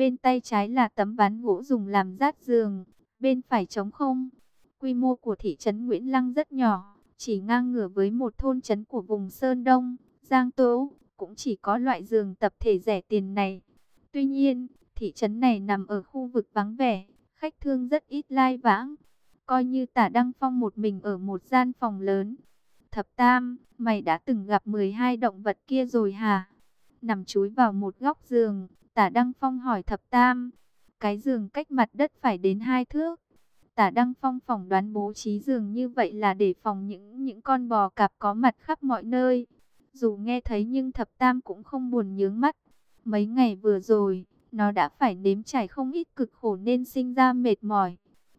Bên tay trái là tấm ván gỗ dùng làm rát giường, bên phải trống không. Quy mô của thị trấn Nguyễn Lăng rất nhỏ, chỉ ngang ngửa với một thôn trấn của vùng Sơn Đông, Giang Tố, cũng chỉ có loại giường tập thể rẻ tiền này. Tuy nhiên, thị trấn này nằm ở khu vực vắng vẻ, khách thương rất ít lai vãng. Coi như tả Đăng Phong một mình ở một gian phòng lớn. Thập Tam, mày đã từng gặp 12 động vật kia rồi hả? Nằm chúi vào một góc giường, tả Đăng Phong hỏi Thập Tam. Cái giường cách mặt đất phải đến hai thước. Tả Đăng Phong phỏng đoán bố trí giường như vậy là để phòng những những con bò cạp có mặt khắp mọi nơi. Dù nghe thấy nhưng Thập Tam cũng không buồn nhướng mắt. Mấy ngày vừa rồi, nó đã phải nếm trải không ít cực khổ nên sinh ra mệt mỏi.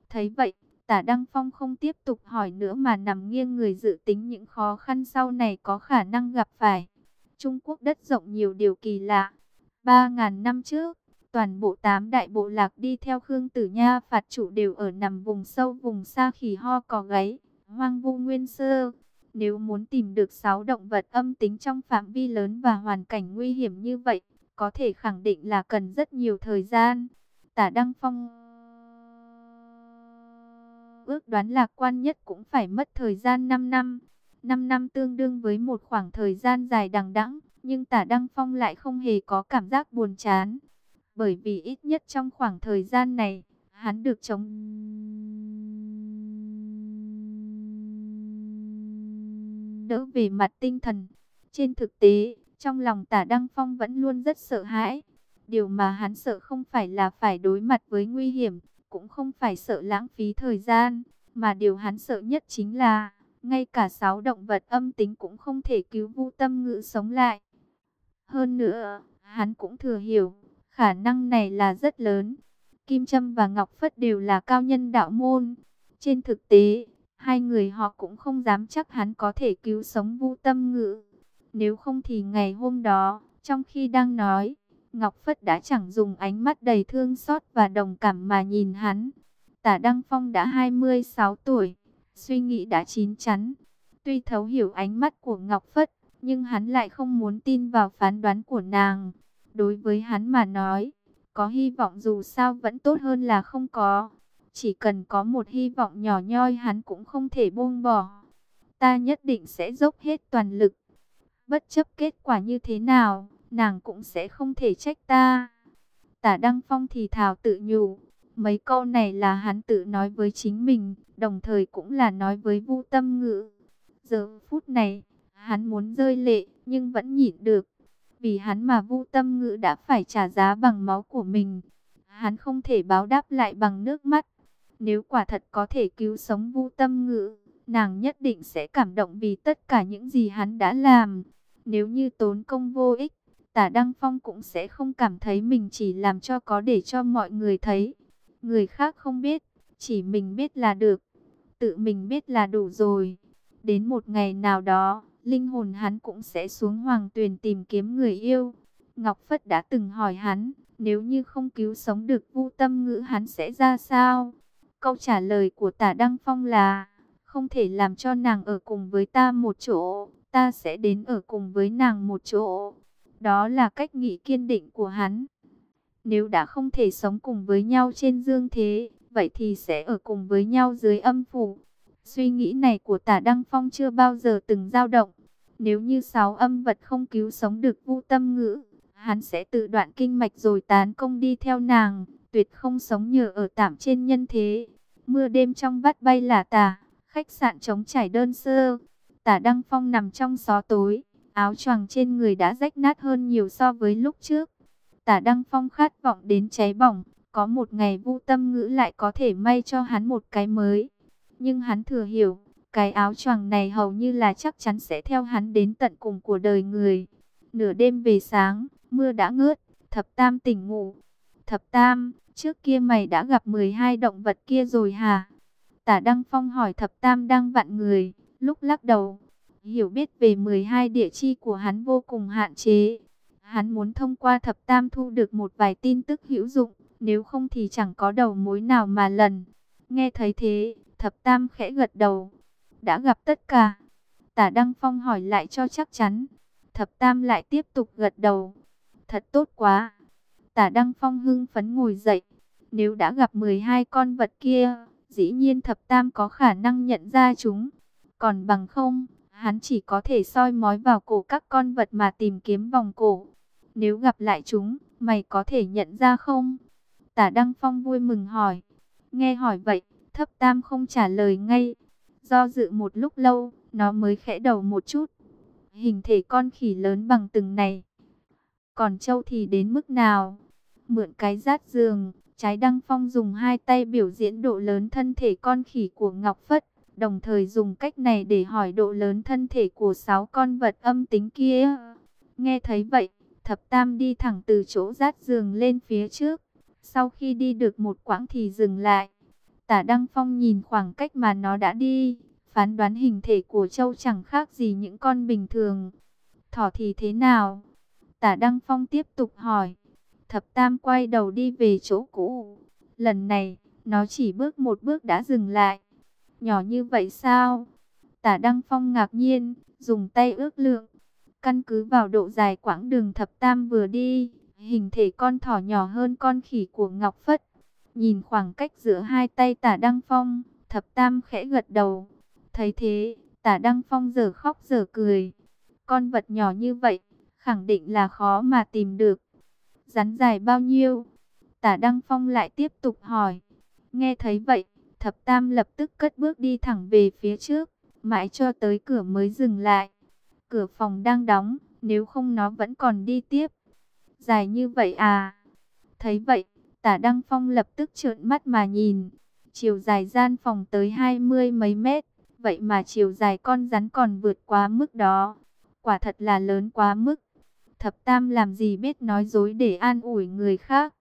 Thấy vậy, tả Đăng Phong không tiếp tục hỏi nữa mà nằm nghiêng người dự tính những khó khăn sau này có khả năng gặp phải. Trung Quốc đất rộng nhiều điều kỳ lạ. Ba ngàn năm trước, toàn bộ tám đại bộ lạc đi theo Khương Tử Nha phạt chủ đều ở nằm vùng sâu vùng xa khỉ ho cò gáy, hoang vu nguyên sơ. Nếu muốn tìm được sáu động vật âm tính trong phạm vi lớn và hoàn cảnh nguy hiểm như vậy, có thể khẳng định là cần rất nhiều thời gian. Tả Đăng Phong ước đoán lạc quan nhất cũng phải mất thời gian 5 năm. 5 năm tương đương với một khoảng thời gian dài đằng đẵng, nhưng Tả Đăng Phong lại không hề có cảm giác buồn chán. Bởi vì ít nhất trong khoảng thời gian này, hắn được chống đỡ về mặt tinh thần. Trên thực tế, trong lòng tả Đăng Phong vẫn luôn rất sợ hãi. Điều mà hắn sợ không phải là phải đối mặt với nguy hiểm, cũng không phải sợ lãng phí thời gian, mà điều hắn sợ nhất chính là, ngay cả sáu động vật âm tính cũng không thể cứu vu tâm ngữ sống lại. Hơn nữa, hắn cũng thừa hiểu, khả năng này là rất lớn. Kim Trâm và Ngọc Phất đều là cao nhân đạo môn. Trên thực tế, hai người họ cũng không dám chắc hắn có thể cứu sống vu tâm ngữ. Nếu không thì ngày hôm đó, trong khi đang nói, Ngọc Phất đã chẳng dùng ánh mắt đầy thương xót và đồng cảm mà nhìn hắn. Tả Đăng Phong đã 26 tuổi, suy nghĩ đã chín chắn. Tuy thấu hiểu ánh mắt của Ngọc Phất, nhưng hắn lại không muốn tin vào phán đoán của nàng. Đối với hắn mà nói, có hy vọng dù sao vẫn tốt hơn là không có. Chỉ cần có một hy vọng nhỏ nhoi hắn cũng không thể buông bỏ. Ta nhất định sẽ dốc hết toàn lực Bất chấp kết quả như thế nào, nàng cũng sẽ không thể trách ta. Tả Đăng Phong thì thào tự nhủ. Mấy câu này là hắn tự nói với chính mình, đồng thời cũng là nói với Vu Tâm Ngữ. Giờ phút này, hắn muốn rơi lệ, nhưng vẫn nhịn được. Vì hắn mà Vu Tâm Ngữ đã phải trả giá bằng máu của mình. Hắn không thể báo đáp lại bằng nước mắt. Nếu quả thật có thể cứu sống Vu Tâm Ngữ, nàng nhất định sẽ cảm động vì tất cả những gì hắn đã làm. Nếu như tốn công vô ích, tả Đăng Phong cũng sẽ không cảm thấy mình chỉ làm cho có để cho mọi người thấy. Người khác không biết, chỉ mình biết là được. Tự mình biết là đủ rồi. Đến một ngày nào đó, linh hồn hắn cũng sẽ xuống hoàng tuyền tìm kiếm người yêu. Ngọc Phất đã từng hỏi hắn, nếu như không cứu sống được vu tâm ngữ hắn sẽ ra sao? Câu trả lời của tả Đăng Phong là, không thể làm cho nàng ở cùng với ta một chỗ, ta sẽ đến ở cùng với nàng một chỗ. Đó là cách nghĩ kiên định của hắn. Nếu đã không thể sống cùng với nhau trên dương thế, vậy thì sẽ ở cùng với nhau dưới âm phủ. Suy nghĩ này của tả Đăng Phong chưa bao giờ từng dao động. Nếu như sáu âm vật không cứu sống được vu tâm ngữ, hắn sẽ tự đoạn kinh mạch rồi tán công đi theo nàng, tuyệt không sống nhờ ở tạm trên nhân thế. Mưa đêm trong vắt bay là tà, khách sạn trống trải đơn sơ, Tả Đăng Phong nằm trong gió tối, áo choàng trên người đã rách nát hơn nhiều so với lúc trước. Tả Đăng Phong khát vọng đến cháy bỏng, có một ngày vu tâm ngữ lại có thể may cho hắn một cái mới. Nhưng hắn thừa hiểu, cái áo choàng này hầu như là chắc chắn sẽ theo hắn đến tận cùng của đời người. Nửa đêm về sáng, mưa đã ngớt, thập tam tỉnh ngủ. Thập tam, trước kia mày đã gặp 12 động vật kia rồi hả? Tả Đăng Phong hỏi thập tam đang vặn người lúc lắc đầu. Hiểu biết về 12 địa chi của hắn vô cùng hạn chế. Hắn muốn thông qua thập tam thu được một vài tin tức hữu dụng, nếu không thì chẳng có đầu mối nào mà lần. Nghe thấy thế, thập tam khẽ gật đầu. Đã gặp tất cả. Tả Đăng Phong hỏi lại cho chắc chắn. Thập tam lại tiếp tục gật đầu. Thật tốt quá. Tả Đăng Phong hưng phấn ngồi dậy. Nếu đã gặp 12 con vật kia, dĩ nhiên thập tam có khả năng nhận ra chúng. Còn bằng không, hắn chỉ có thể soi mói vào cổ các con vật mà tìm kiếm vòng cổ. Nếu gặp lại chúng, mày có thể nhận ra không? Tả Đăng Phong vui mừng hỏi. Nghe hỏi vậy, thấp tam không trả lời ngay. Do dự một lúc lâu, nó mới khẽ đầu một chút. Hình thể con khỉ lớn bằng từng này. Còn trâu thì đến mức nào? Mượn cái rát giường, trái Đăng Phong dùng hai tay biểu diễn độ lớn thân thể con khỉ của Ngọc Phất. Đồng thời dùng cách này để hỏi độ lớn thân thể của sáu con vật âm tính kia. Nghe thấy vậy, thập tam đi thẳng từ chỗ rát giường lên phía trước. Sau khi đi được một quãng thì dừng lại. Tả Đăng Phong nhìn khoảng cách mà nó đã đi, phán đoán hình thể của châu chẳng khác gì những con bình thường. Thỏ thì thế nào? Tả Đăng Phong tiếp tục hỏi. Thập Tam quay đầu đi về chỗ cũ. Lần này, nó chỉ bước một bước đã dừng lại. Nhỏ như vậy sao? Tả Đăng Phong ngạc nhiên, dùng tay ước lượng. Căn cứ vào độ dài quãng đường Thập Tam vừa đi, hình thể con thỏ nhỏ hơn con khỉ của Ngọc Phất. Nhìn khoảng cách giữa hai tay tả Đăng Phong, Thập Tam khẽ gật đầu. Thấy thế, tả Đăng Phong giờ khóc giờ cười. Con vật nhỏ như vậy, khẳng định là khó mà tìm được. Rắn dài bao nhiêu? Tả Đăng Phong lại tiếp tục hỏi. Nghe thấy vậy, thập tam lập tức cất bước đi thẳng về phía trước, mãi cho tới cửa mới dừng lại. Cửa phòng đang đóng, nếu không nó vẫn còn đi tiếp. Dài như vậy à? Thấy vậy, tả Đăng Phong lập tức trợn mắt mà nhìn. Chiều dài gian phòng tới hai mươi mấy mét, vậy mà chiều dài con rắn còn vượt quá mức đó. Quả thật là lớn quá mức. Thập Tam làm gì biết nói dối để an ủi người khác.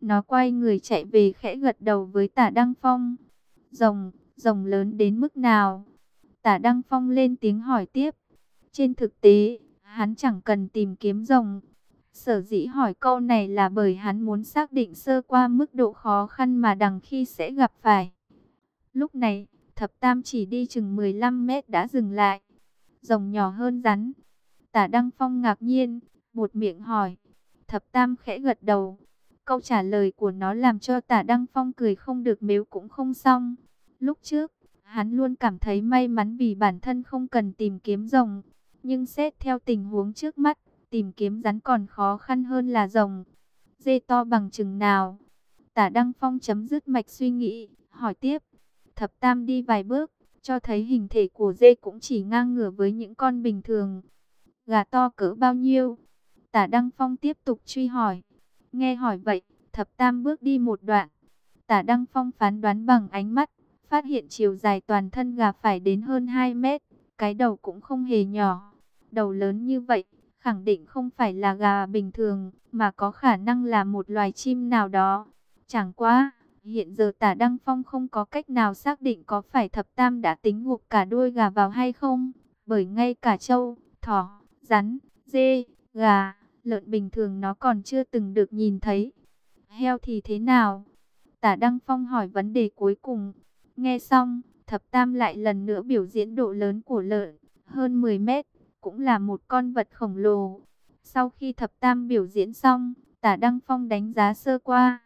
Nó quay người chạy về khẽ gật đầu với tả Đăng Phong. Rồng, rồng lớn đến mức nào? Tả Đăng Phong lên tiếng hỏi tiếp. Trên thực tế, hắn chẳng cần tìm kiếm rồng. Sở dĩ hỏi câu này là bởi hắn muốn xác định sơ qua mức độ khó khăn mà đằng khi sẽ gặp phải. Lúc này, thập tam chỉ đi chừng 15 mét đã dừng lại. Rồng nhỏ hơn rắn. Tả Đăng Phong ngạc nhiên, một miệng hỏi. Thập Tam khẽ gật đầu. Câu trả lời của nó làm cho tả Đăng Phong cười không được mếu cũng không xong. Lúc trước, hắn luôn cảm thấy may mắn vì bản thân không cần tìm kiếm rồng. Nhưng xét theo tình huống trước mắt, tìm kiếm rắn còn khó khăn hơn là rồng. Dê to bằng chừng nào? Tả Đăng Phong chấm dứt mạch suy nghĩ, hỏi tiếp. Thập Tam đi vài bước, cho thấy hình thể của dê cũng chỉ ngang ngửa với những con bình thường. Gà to cỡ bao nhiêu? Tả Đăng Phong tiếp tục truy hỏi. Nghe hỏi vậy, thập tam bước đi một đoạn. Tả Đăng Phong phán đoán bằng ánh mắt, phát hiện chiều dài toàn thân gà phải đến hơn 2 mét. Cái đầu cũng không hề nhỏ. Đầu lớn như vậy, khẳng định không phải là gà bình thường, mà có khả năng là một loài chim nào đó. Chẳng quá, hiện giờ tả Đăng Phong không có cách nào xác định có phải thập tam đã tính ngục cả đuôi gà vào hay không. Bởi ngay cả trâu, thỏ, rắn, dê, gà lợn bình thường nó còn chưa từng được nhìn thấy. Heo thì thế nào? Tả Đăng Phong hỏi vấn đề cuối cùng. Nghe xong, thập tam lại lần nữa biểu diễn độ lớn của lợn, hơn 10 mét, cũng là một con vật khổng lồ. Sau khi thập tam biểu diễn xong, tả Đăng Phong đánh giá sơ qua.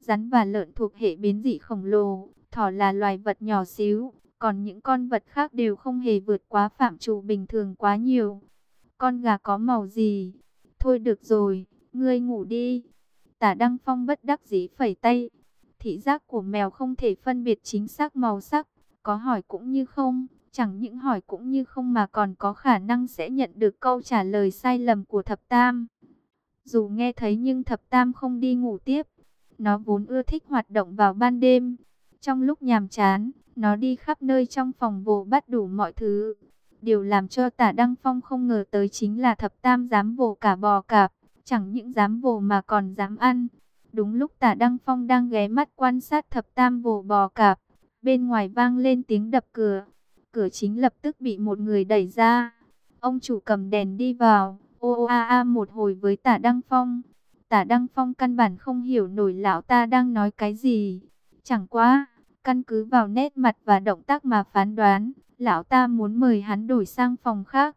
Rắn và lợn thuộc hệ biến dị khổng lồ, thỏ là loài vật nhỏ xíu, còn những con vật khác đều không hề vượt quá phạm trù bình thường quá nhiều. Con gà có màu gì? Thôi được rồi, ngươi ngủ đi. Tả Đăng Phong bất đắc dĩ phẩy tay. Thị giác của mèo không thể phân biệt chính xác màu sắc. Có hỏi cũng như không, chẳng những hỏi cũng như không mà còn có khả năng sẽ nhận được câu trả lời sai lầm của thập tam. Dù nghe thấy nhưng thập tam không đi ngủ tiếp. Nó vốn ưa thích hoạt động vào ban đêm. Trong lúc nhàm chán, nó đi khắp nơi trong phòng vồ bắt đủ mọi thứ. Điều làm cho tả Đăng Phong không ngờ tới chính là thập tam dám vồ cả bò cạp, chẳng những dám vồ mà còn dám ăn. Đúng lúc tả Đăng Phong đang ghé mắt quan sát thập tam vồ bò cạp, bên ngoài vang lên tiếng đập cửa. Cửa chính lập tức bị một người đẩy ra. Ông chủ cầm đèn đi vào, ô ô a a một hồi với tả Đăng Phong. Tả Đăng Phong căn bản không hiểu nổi lão ta đang nói cái gì. Chẳng quá, căn cứ vào nét mặt và động tác mà phán đoán, lão ta muốn mời hắn đổi sang phòng khác.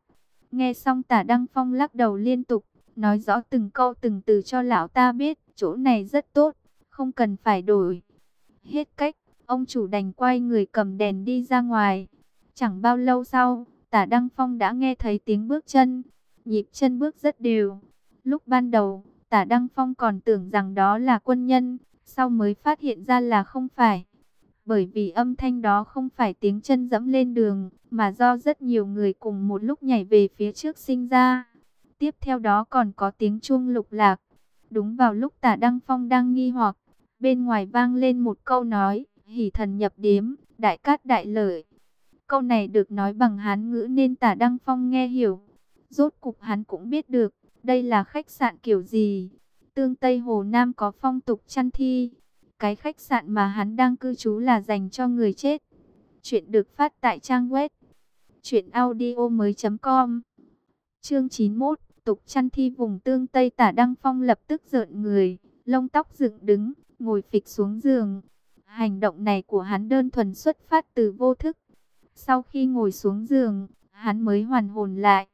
Nghe xong tả Đăng Phong lắc đầu liên tục, nói rõ từng câu từng từ cho lão ta biết, chỗ này rất tốt, không cần phải đổi. Hết cách, ông chủ đành quay người cầm đèn đi ra ngoài. Chẳng bao lâu sau, tả Đăng Phong đã nghe thấy tiếng bước chân, nhịp chân bước rất đều. Lúc ban đầu, tả Đăng Phong còn tưởng rằng đó là quân nhân, sau mới phát hiện ra là không phải. Bởi vì âm thanh đó không phải tiếng chân dẫm lên đường, mà do rất nhiều người cùng một lúc nhảy về phía trước sinh ra. Tiếp theo đó còn có tiếng chuông lục lạc. Đúng vào lúc tả Đăng Phong đang nghi hoặc, bên ngoài vang lên một câu nói, hỷ thần nhập điếm, đại cát đại lợi. Câu này được nói bằng hán ngữ nên tả Đăng Phong nghe hiểu. Rốt cục hắn cũng biết được, đây là khách sạn kiểu gì. Tương Tây Hồ Nam có phong tục chăn thi. Cái khách sạn mà hắn đang cư trú là dành cho người chết. Chuyện được phát tại trang web audio mới com Chương 91, tục chăn thi vùng Tương Tây Tả Đăng Phong lập tức rợn người, lông tóc dựng đứng, ngồi phịch xuống giường. Hành động này của hắn đơn thuần xuất phát từ vô thức. Sau khi ngồi xuống giường, hắn mới hoàn hồn lại.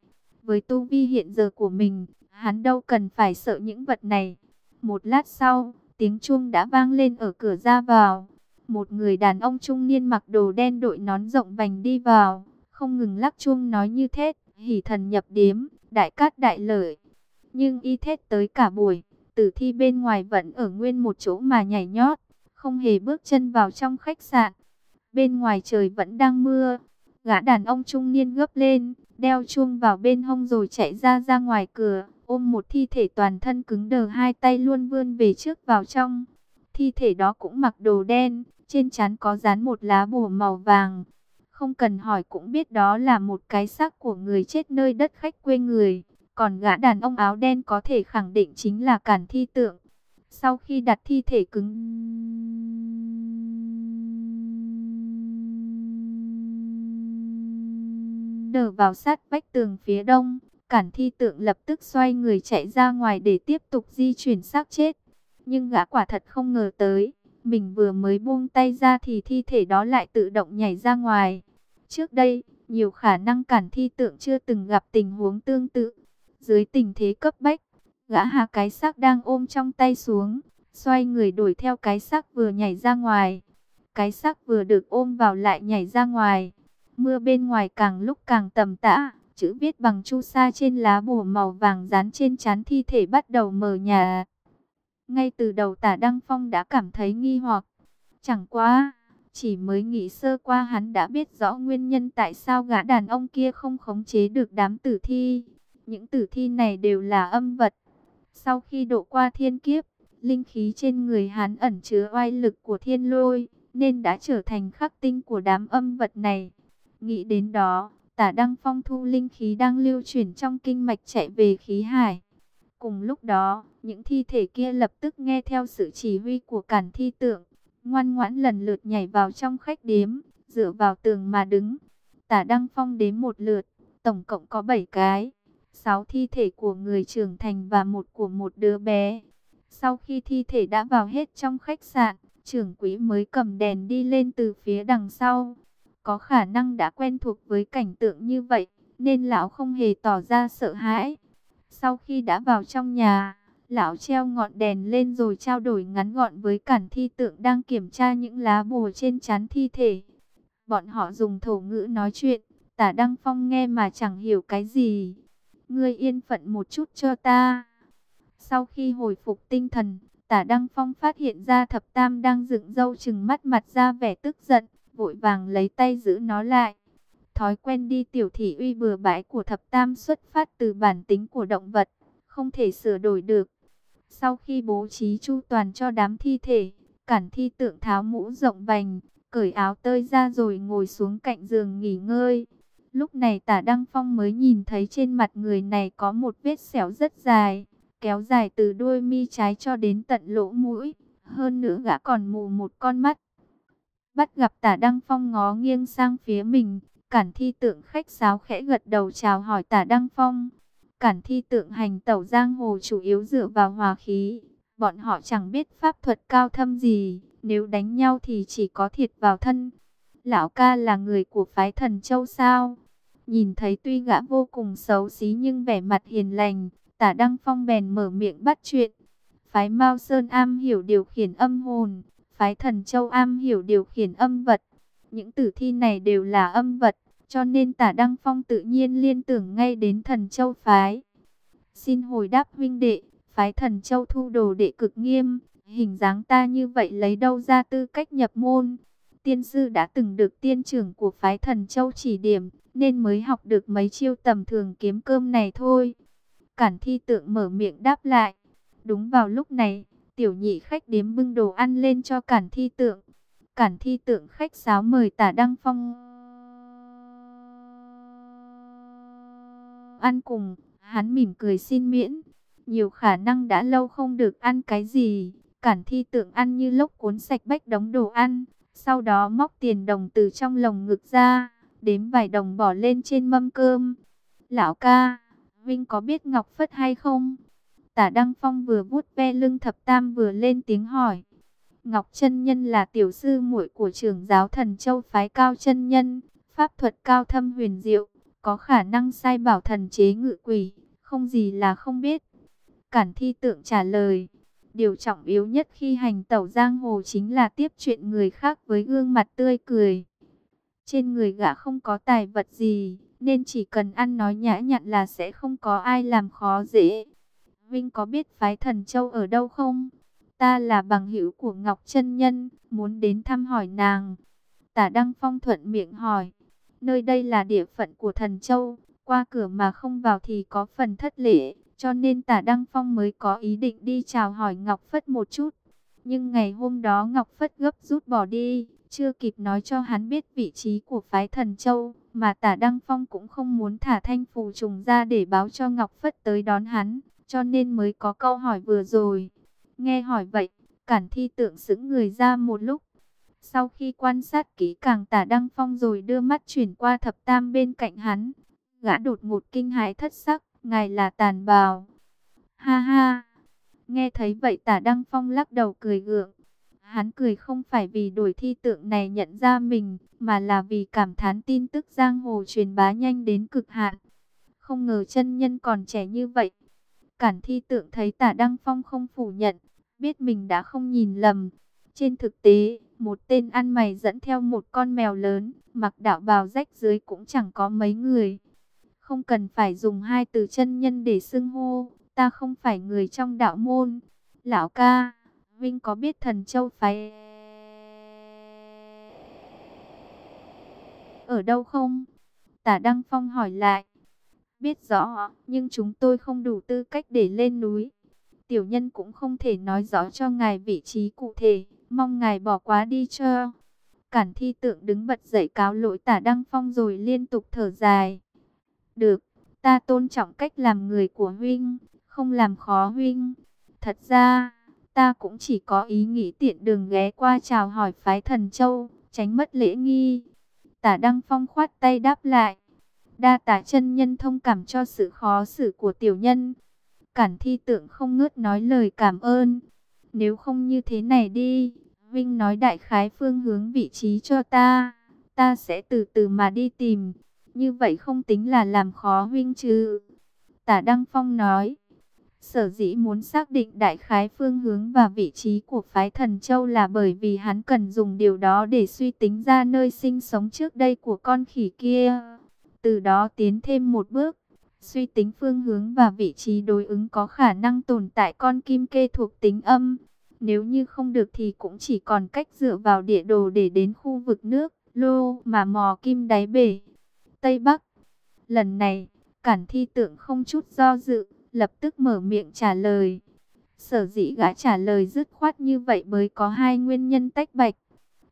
Với tu vi hiện giờ của mình, hắn đâu cần phải sợ những vật này. Một lát sau, tiếng chuông đã vang lên ở cửa ra vào. Một người đàn ông trung niên mặc đồ đen đội nón rộng vành đi vào, không ngừng lắc chuông nói như thế, hỉ thần nhập điếm, đại cát đại lợi. Nhưng y thét tới cả buổi, tử thi bên ngoài vẫn ở nguyên một chỗ mà nhảy nhót, không hề bước chân vào trong khách sạn. Bên ngoài trời vẫn đang mưa, gã đàn ông trung niên gấp lên, đeo chuông vào bên hông rồi chạy ra ra ngoài cửa, ôm một thi thể toàn thân cứng đờ hai tay luôn vươn về trước vào trong. Thi thể đó cũng mặc đồ đen, trên trán có dán một lá bùa màu vàng. Không cần hỏi cũng biết đó là một cái xác của người chết nơi đất khách quê người. Còn gã đàn ông áo đen có thể khẳng định chính là cản thi tượng. Sau khi đặt thi thể cứng đờ vào sát vách tường phía đông, cản thi tượng lập tức xoay người chạy ra ngoài để tiếp tục di chuyển xác chết. Nhưng gã quả thật không ngờ tới, mình vừa mới buông tay ra thì thi thể đó lại tự động nhảy ra ngoài. Trước đây, nhiều khả năng cản thi tượng chưa từng gặp tình huống tương tự. Dưới tình thế cấp bách, gã hạ cái xác đang ôm trong tay xuống, xoay người đuổi theo cái xác vừa nhảy ra ngoài. Cái xác vừa được ôm vào lại nhảy ra ngoài. Mưa bên ngoài càng lúc càng tầm tã, chữ viết bằng chu sa trên lá bùa màu vàng dán trên chán thi thể bắt đầu mờ nhà. Ngay từ đầu tả Đăng Phong đã cảm thấy nghi hoặc. Chẳng quá, chỉ mới nghĩ sơ qua hắn đã biết rõ nguyên nhân tại sao gã đàn ông kia không khống chế được đám tử thi. Những tử thi này đều là âm vật. Sau khi độ qua thiên kiếp, linh khí trên người hắn ẩn chứa oai lực của thiên lôi, nên đã trở thành khắc tinh của đám âm vật này. Nghĩ đến đó, tả Đăng Phong thu linh khí đang lưu chuyển trong kinh mạch chạy về khí hải. Cùng lúc đó, những thi thể kia lập tức nghe theo sự chỉ huy của cản thi tượng, ngoan ngoãn lần lượt nhảy vào trong khách điếm, dựa vào tường mà đứng. Tả Đăng Phong đếm một lượt, tổng cộng có 7 cái, 6 thi thể của người trưởng thành và một của một đứa bé. Sau khi thi thể đã vào hết trong khách sạn, trưởng quỹ mới cầm đèn đi lên từ phía đằng sau. Có khả năng đã quen thuộc với cảnh tượng như vậy, nên lão không hề tỏ ra sợ hãi. Sau khi đã vào trong nhà, lão treo ngọn đèn lên rồi trao đổi ngắn gọn với cản thi tượng đang kiểm tra những lá bùa trên chán thi thể. Bọn họ dùng thổ ngữ nói chuyện, tả Đăng Phong nghe mà chẳng hiểu cái gì. Ngươi yên phận một chút cho ta. Sau khi hồi phục tinh thần, tả Đăng Phong phát hiện ra thập tam đang dựng râu chừng mắt mặt ra vẻ tức giận, vội vàng lấy tay giữ nó lại. Thói quen đi tiểu thị uy bừa bãi của thập tam xuất phát từ bản tính của động vật, không thể sửa đổi được. Sau khi bố trí chu toàn cho đám thi thể, cản thi tượng tháo mũ rộng vành, cởi áo tơi ra rồi ngồi xuống cạnh giường nghỉ ngơi. Lúc này tả Đăng Phong mới nhìn thấy trên mặt người này có một vết sẹo rất dài, kéo dài từ đuôi mi trái cho đến tận lỗ mũi. Hơn nữa gã còn mù một con mắt. Bắt gặp tả Đăng Phong ngó nghiêng sang phía mình, cản thi tượng khách sáo khẽ gật đầu chào hỏi tả Đăng Phong. Cản thi tượng hành tẩu giang hồ chủ yếu dựa vào hòa khí. Bọn họ chẳng biết pháp thuật cao thâm gì, nếu đánh nhau thì chỉ có thiệt vào thân. Lão ca là người của phái thần châu sao? Nhìn thấy tuy gã vô cùng xấu xí nhưng vẻ mặt hiền lành, Tả Đăng Phong bèn mở miệng bắt chuyện. Phái Mao Sơn am hiểu điều khiển âm hồn, phái Thần Châu am hiểu điều khiển âm vật. Những tử thi này đều là âm vật, cho nên Tả Đăng Phong tự nhiên liên tưởng ngay đến Thần Châu phái. Xin hồi đáp huynh đệ, phái Thần Châu thu đồ đệ cực nghiêm, hình dáng ta như vậy lấy đâu ra tư cách nhập môn. Tiên sư đã từng được tiên trưởng của phái Thần Châu chỉ điểm, nên mới học được mấy chiêu tầm thường kiếm cơm này thôi. Cản thi tượng mở miệng đáp lại. Đúng vào lúc này, tiểu nhị khách điếm bưng đồ ăn lên cho cản thi tượng. Cản thi tượng khách sáo mời tả Đăng Phong ăn cùng, hắn mỉm cười xin miễn. Nhiều khả năng đã lâu không được ăn cái gì, cản thi tượng ăn như lốc cuốn sạch bách đống đồ ăn, sau đó móc tiền đồng từ trong lồng ngực ra, đếm vài đồng bỏ lên trên mâm cơm. Lão ca, Vinh có biết Ngọc Phất hay không? Tả Đăng Phong vừa vuốt ve lưng thập tam vừa lên tiếng hỏi. Ngọc chân Nhân là tiểu sư muội của trưởng giáo thần châu phái cao chân nhân, pháp thuật cao thâm huyền diệu, có khả năng sai bảo thần chế ngự quỷ, không gì là không biết. Cản thi tượng trả lời, điều trọng yếu nhất khi hành tẩu giang hồ chính là tiếp chuyện người khác với gương mặt tươi cười. Trên người gã không có tài vật gì, nên chỉ cần ăn nói nhã nhặn là sẽ không có ai làm khó dễ. Vinh có biết phái thần châu ở đâu không? Ta là bằng hữu của Ngọc chân Nhân, muốn đến thăm hỏi nàng. Tả Đăng Phong thuận miệng hỏi, nơi đây là địa phận của thần châu, qua cửa mà không vào thì có phần thất lễ, cho nên tả Đăng Phong mới có ý định đi chào hỏi Ngọc Phất một chút. Nhưng ngày hôm đó Ngọc Phất gấp rút bỏ đi, chưa kịp nói cho hắn biết vị trí của phái thần châu, mà tả Đăng Phong cũng không muốn thả thanh phù trùng ra để báo cho Ngọc Phất tới đón hắn, cho nên mới có câu hỏi vừa rồi. Nghe hỏi vậy, cản thi tượng sững người ra một lúc. Sau khi quan sát kỹ càng tả Đăng Phong rồi đưa mắt chuyển qua thập tam bên cạnh hắn, gã đột ngột kinh hãi thất sắc, ngài là tàn bào. Ha ha! Nghe thấy vậy tả Đăng Phong lắc đầu cười gượng. Hắn cười không phải vì đổi thi tượng này nhận ra mình, mà là vì cảm thán tin tức giang hồ truyền bá nhanh đến cực hạn. Không ngờ chân nhân còn trẻ như vậy. Cản thi tượng thấy tả Đăng Phong không phủ nhận, biết mình đã không nhìn lầm. Trên thực tế, một tên ăn mày dẫn theo một con mèo lớn, mặc đạo bào rách dưới cũng chẳng có mấy người. Không cần phải dùng hai từ chân nhân để xưng hô, ta không phải người trong đạo môn. Lão ca, Vinh có biết thần châu phái ở đâu không? Tả Đăng Phong hỏi lại. Biết rõ, nhưng chúng tôi không đủ tư cách để lên núi. Tiểu nhân cũng không thể nói rõ cho ngài vị trí cụ thể, mong ngài bỏ qua đi cho. Cản thi tượng đứng bật dậy cáo lỗi tả Đăng Phong rồi liên tục thở dài. Được, ta tôn trọng cách làm người của huynh, không làm khó huynh. Thật ra, ta cũng chỉ có ý nghĩ tiện đường ghé qua chào hỏi phái thần châu, tránh mất lễ nghi. Tả Đăng Phong khoát tay đáp lại. Đa tả chân nhân thông cảm cho sự khó xử của tiểu nhân. Cản thi tượng không ngớt nói lời cảm ơn. Nếu không như thế này đi, Vinh nói đại khái phương hướng vị trí cho ta. Ta sẽ từ từ mà đi tìm. Như vậy không tính là làm khó Vinh chứ. Tả Đăng Phong nói. Sở dĩ muốn xác định đại khái phương hướng và vị trí của phái thần châu là bởi vì hắn cần dùng điều đó để suy tính ra nơi sinh sống trước đây của con khỉ kia. Từ đó tiến thêm một bước, suy tính phương hướng và vị trí đối ứng có khả năng tồn tại con kim kê thuộc tính âm. Nếu như không được thì cũng chỉ còn cách dựa vào địa đồ để đến khu vực nước, lô mà mò kim đáy bể. Tây Bắc, lần này, cản thi tượng không chút do dự lập tức mở miệng trả lời. Sở dĩ gã trả lời dứt khoát như vậy mới có hai nguyên nhân tách bạch.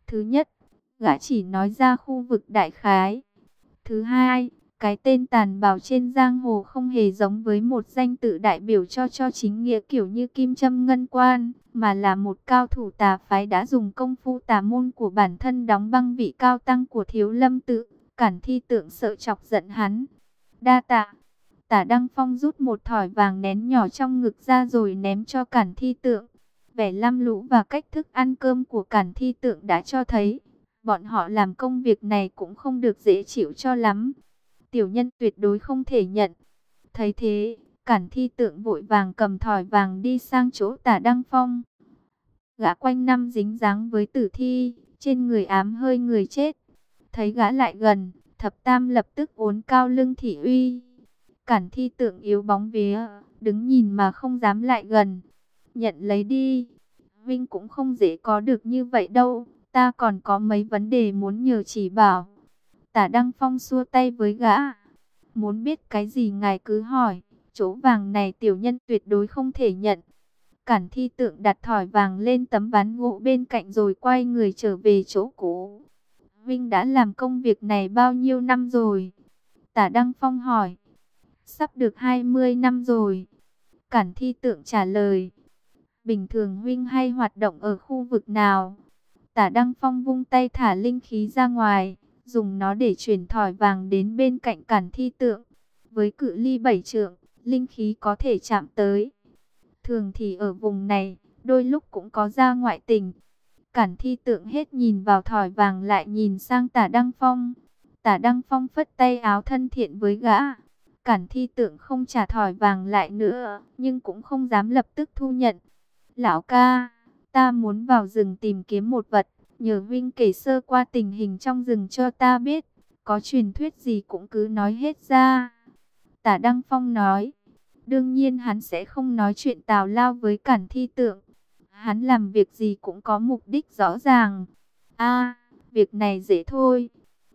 Thứ nhất, gã chỉ nói ra khu vực đại khái. Thứ hai, cái tên tàn bạo trên giang hồ không hề giống với một danh tự đại biểu cho cho chính nghĩa kiểu như Kim Trâm Ngân Quan, mà là một cao thủ tà phái đã dùng công phu tà môn của bản thân đóng băng vị cao tăng của thiếu lâm tự, cản thi tượng sợ chọc giận hắn. Đa tạ. Tả Đăng Phong rút một thỏi vàng nén nhỏ trong ngực ra rồi ném cho cản thi tượng. Vẻ lam lũ và cách thức ăn cơm của cản thi tượng đã cho thấy. Bọn họ làm công việc này cũng không được dễ chịu cho lắm. Tiểu nhân tuyệt đối không thể nhận. Thấy thế, Cản thi tượng vội vàng cầm thỏi vàng đi sang chỗ tả Đăng Phong. Gã quanh năm dính dáng với tử thi, trên người ám hơi người chết. Thấy gã lại gần, thập tam lập tức uốn cao lưng thị uy. Cản thi tượng yếu bóng vía, đứng nhìn mà không dám lại gần. Nhận lấy đi, Vinh cũng không dễ có được như vậy đâu, ta còn có mấy vấn đề muốn nhờ chỉ bảo. Tả Đăng Phong xua tay với gã. Muốn biết cái gì ngài cứ hỏi, chỗ vàng này tiểu nhân tuyệt đối không thể nhận. Cản thi tượng đặt thỏi vàng lên tấm ván gỗ bên cạnh rồi quay người trở về chỗ cũ. Vinh đã làm công việc này bao nhiêu năm rồi? Tả Đăng Phong hỏi. Sắp được 20 năm rồi. Cản thi tượng trả lời. Bình thường Huynh hay hoạt động ở khu vực nào? Tả Đăng Phong vung tay thả linh khí ra ngoài, dùng nó để chuyển thỏi vàng đến bên cạnh cản thi tượng. Với cự ly bảy trượng, linh khí có thể chạm tới. Thường thì ở vùng này, đôi lúc cũng có ra ngoại tình. Cản thi tượng hết nhìn vào thỏi vàng lại nhìn sang tả Đăng Phong. Tả Đăng Phong phất tay áo thân thiện với gã. Cản thi tượng không trả thỏi vàng lại nữa, nhưng cũng không dám lập tức thu nhận. Lão ca, ta muốn vào rừng tìm kiếm một vật, nhờ Vinh kể sơ qua tình hình trong rừng cho ta biết, có truyền thuyết gì cũng cứ nói hết ra. Tả Đăng Phong nói, đương nhiên hắn sẽ không nói chuyện tào lao với cản thi tượng. Hắn làm việc gì cũng có mục đích rõ ràng. a việc này dễ thôi.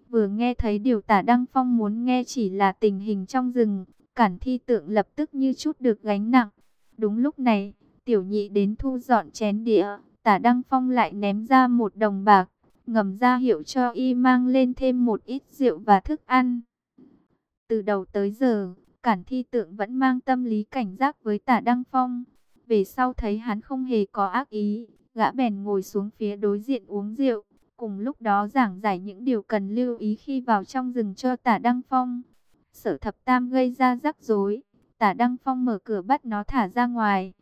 Vừa nghe thấy điều tả Đăng Phong muốn nghe chỉ là tình hình trong rừng, cản thi tượng lập tức như chút được gánh nặng. Đúng lúc này, tiểu nhị đến thu dọn chén đĩa, tả Đăng Phong lại ném ra một đồng bạc, ngầm ra hiệu cho y mang lên thêm một ít rượu và thức ăn. Từ đầu tới giờ, cản thi tượng vẫn mang tâm lý cảnh giác với tả Đăng Phong. Về sau thấy hắn không hề có ác ý, gã bèn ngồi xuống phía đối diện uống rượu. Cùng lúc đó giảng giải những điều cần lưu ý khi vào trong rừng cho tả Đăng Phong. Sở thập tam gây ra rắc rối. Tả Đăng Phong mở cửa bắt nó thả ra ngoài.